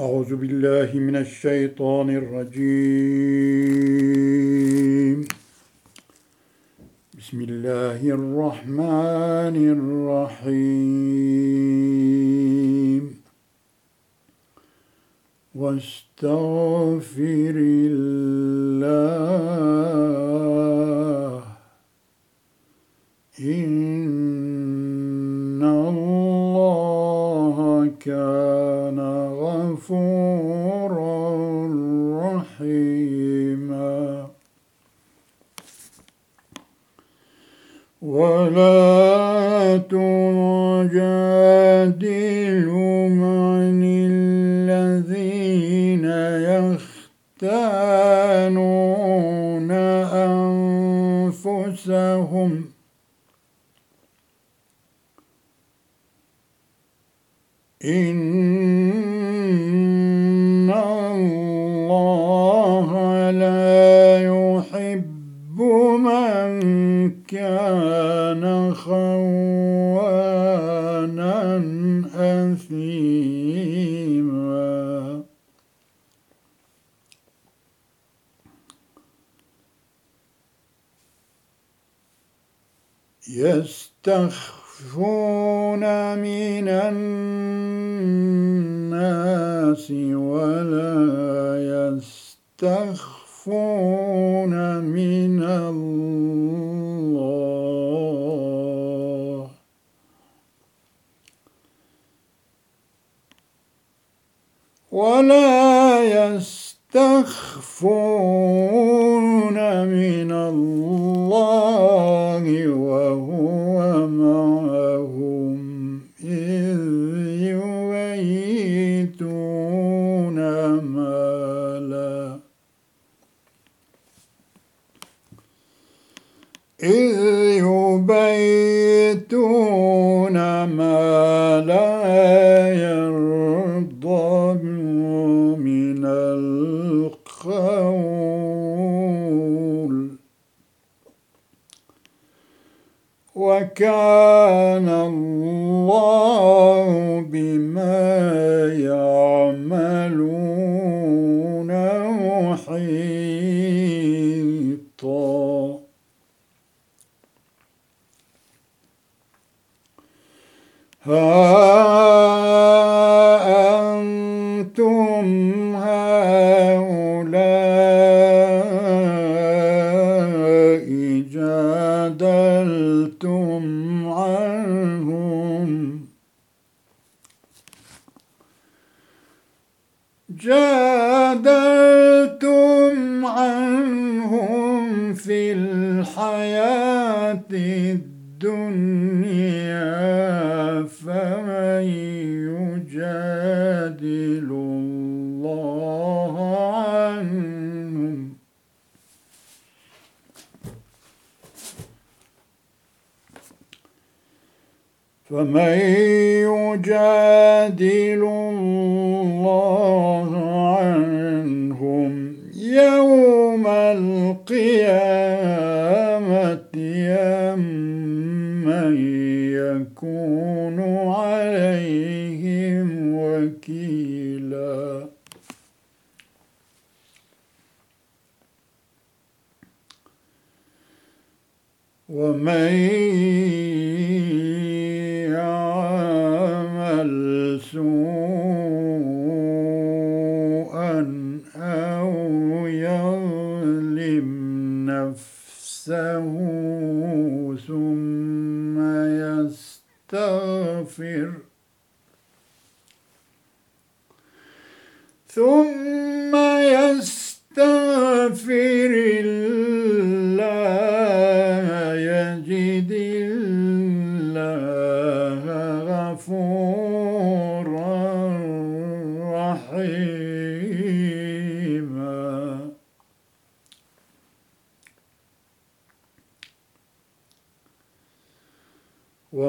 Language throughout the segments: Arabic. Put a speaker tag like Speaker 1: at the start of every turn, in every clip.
Speaker 1: أعوذ بالله من الشيطان الرجيم. بسم الله الرحمن الرحيم. واستغفر الله ولا تجادلوا عن الذين يختانون أنفسهم إن خوانا أثيما. يستخفون من الناس ولا يستخفون من الله. ولا يستخفون من الله وهو معهم إذ يبيتون ما لا إذ يبيتون ما لا وكان الله بما يعملون محيطا. ها فمن يجادل الله عنهم يوم القيامة أم من يكون عليهم وكيلا؟ ومن ثم يستغفر. ثم يستغفر الله.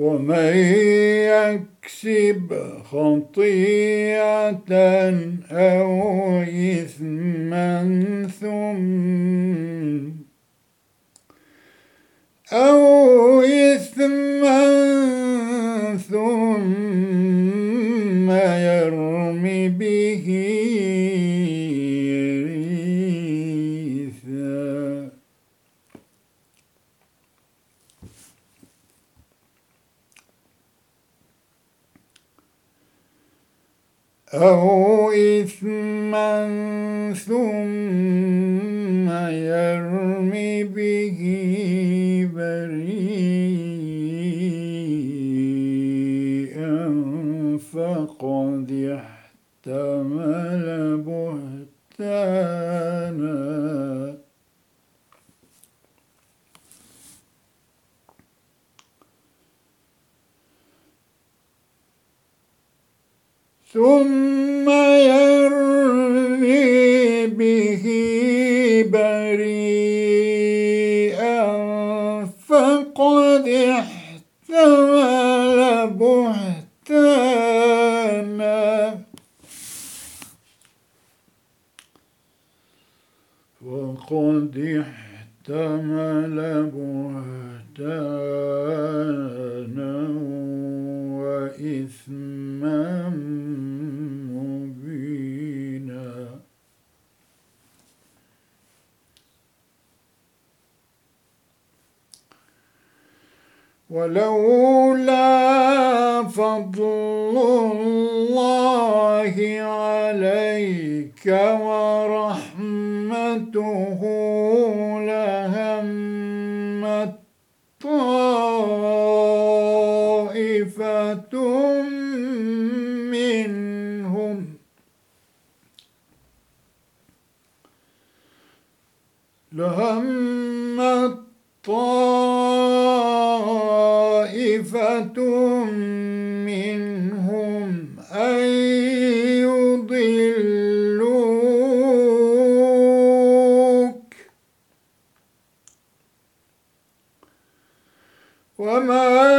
Speaker 1: ومن يكسب خطيئة أو إثما ثم أو إثما ثم يرمي به أو إثما ثم يرمي به بريئا فقد احتمل بهتانا ثم يرمي ولولا وما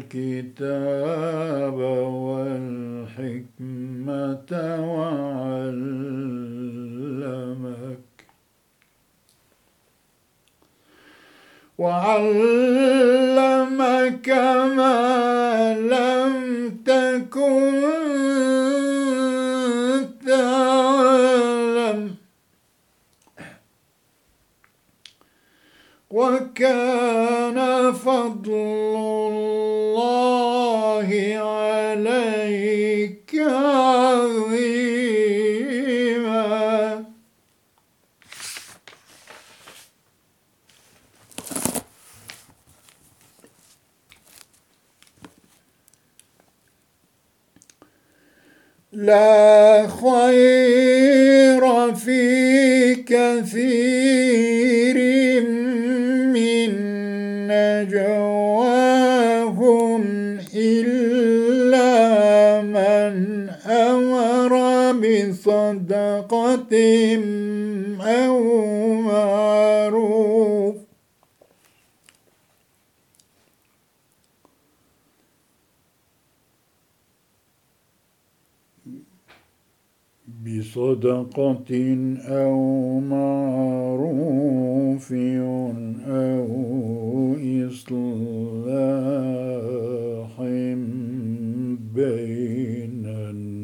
Speaker 1: الكتاب والحكمة وعلمك. وعلمك ما لم تكن تعلم. وكان فضل الله عليك عظيما لا خير في كثير من نجواهم إلا من أمر بصدقة أو معروف بصدقة أو معروف أو إصلاح بين الناس.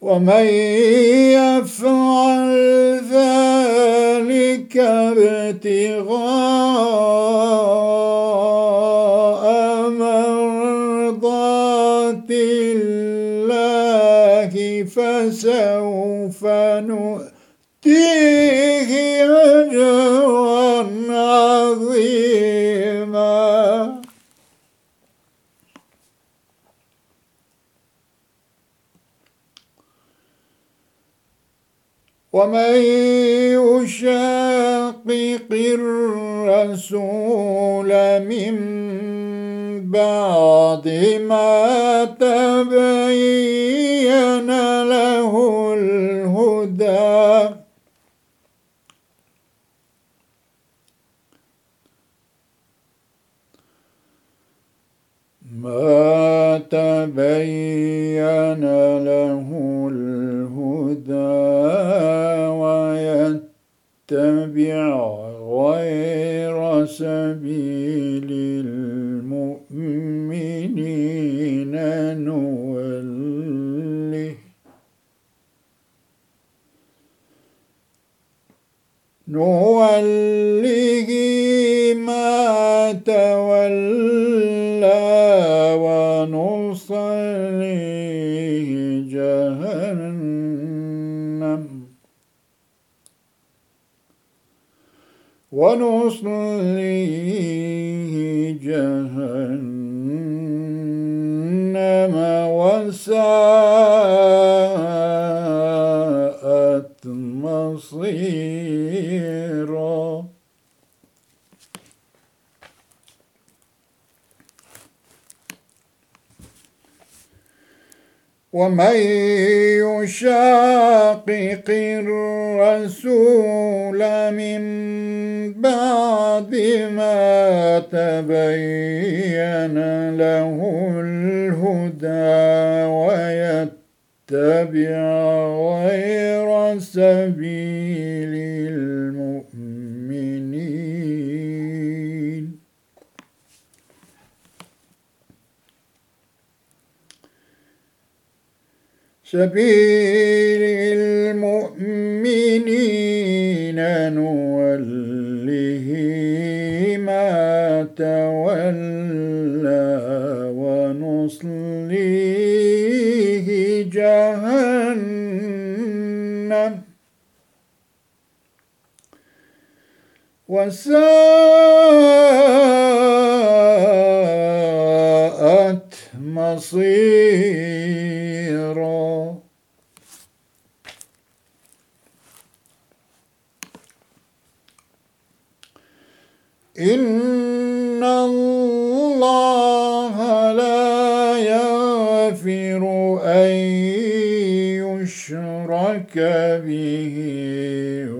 Speaker 1: ومن يفعل ذلك ابتغاء فسوف نؤتيه أجرا عظيما. ومن يشاقق الرسول من بعد ما تبين له الهدى ما تبين له الهدى ويتبع غير سبيل المؤمنين نوله. نوله ما تولى ونصليه جهنم وساءت مصيرا. ومن يشاقق الرسول من بعد ما تبين له الهدى ويتبع غير سبيل سبيل المؤمنين نوله ما تولى ونصليه جهنم. وساءت مصيرا يشرك به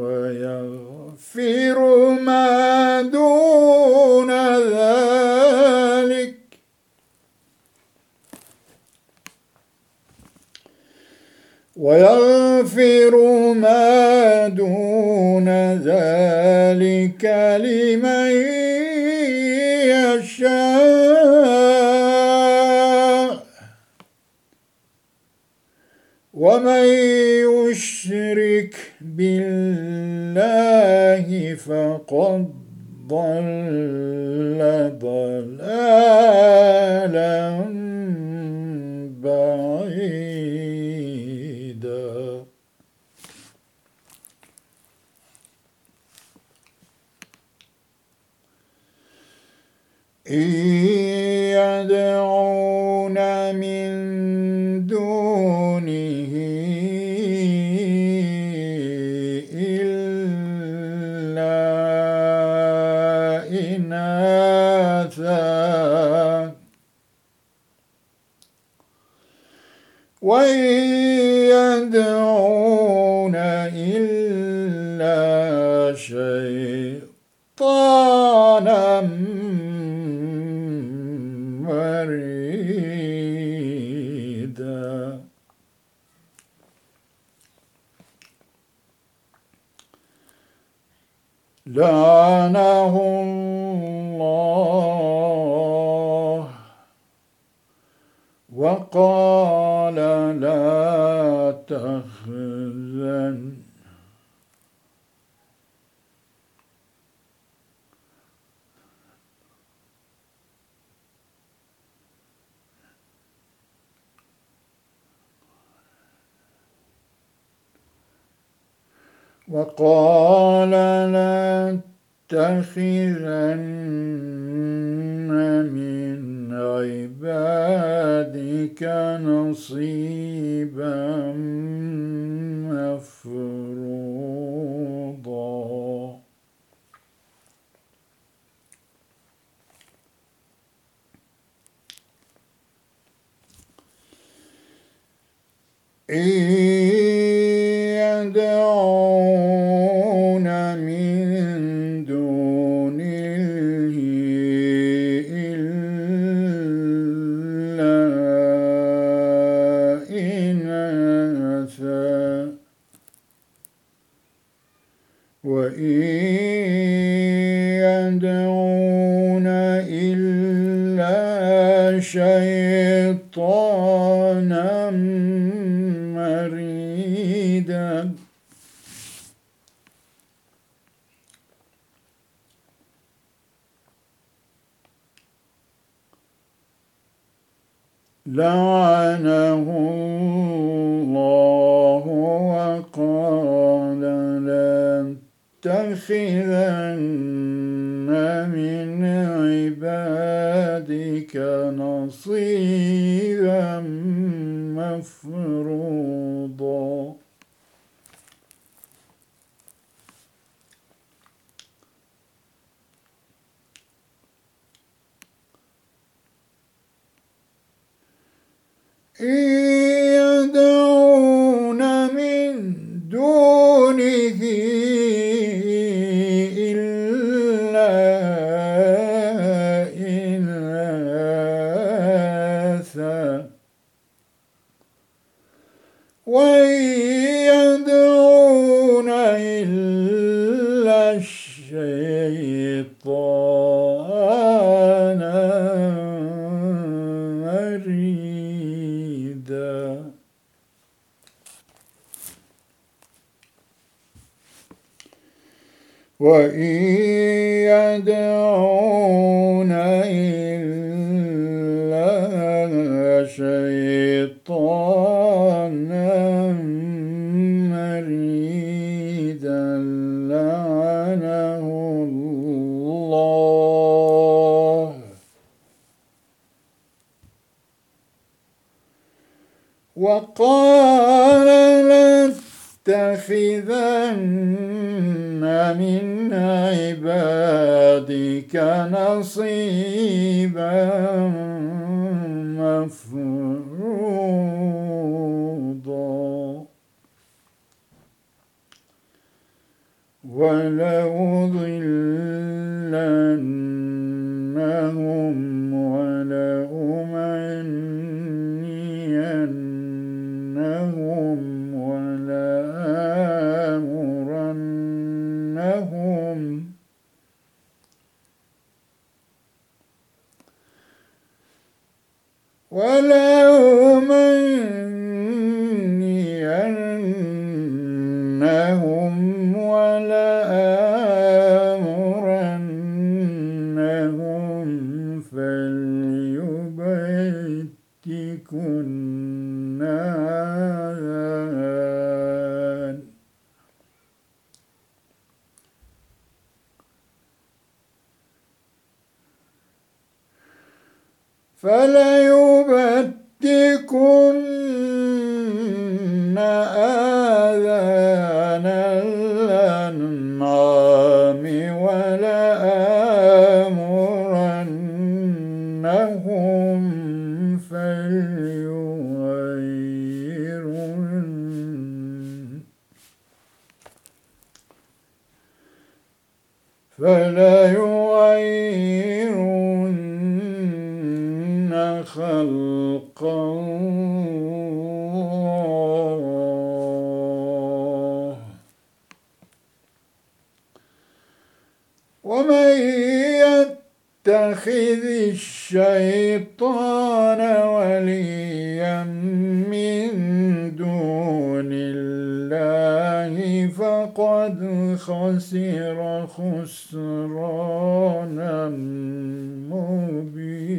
Speaker 1: ويغفر ما دون ذلك. ويغفر ما دون ذلك لمن يشاء. ومن يشرك بالله فقد ضل ضلالا بعيدا. مريدا لعنه الله وقال لا تخزن. وقال لا تتخذن من عبادك نصيبا. لعنه الله وقال لاتخذن من عبادك نصيبا مفروضا. يدعون وإن يدعون ولأضلنهم فليبتكن آذان فليبتكن آذان فليغيرن خلق الله. ومن يتخذ الشيطان خسرانا مبينا.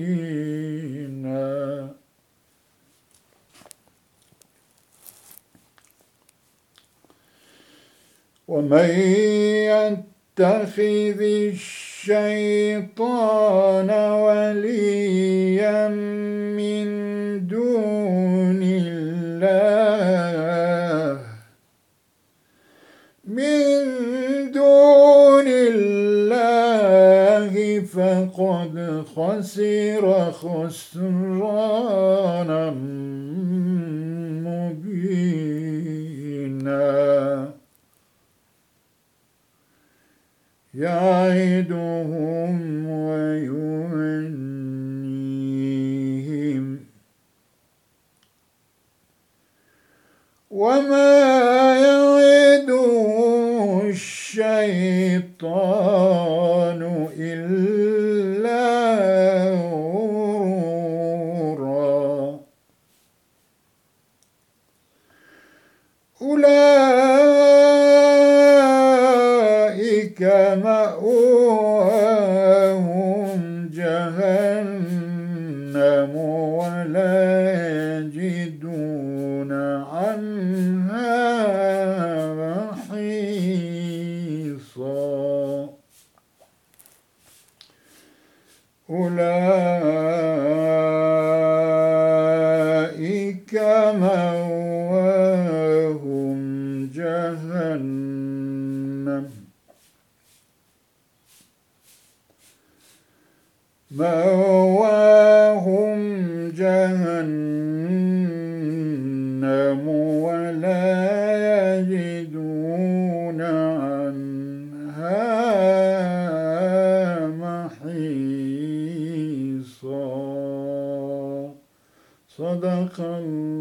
Speaker 1: ومن يتخذ الشيطان وليا من دون الله من دون الله فقد خسر خسرانا مبينا. يعدهم ويمنيهم وما يعدهم الشيطان إلا جهنم مأواهم جهنم ولا يجدون عنها محيصا. صدق الله.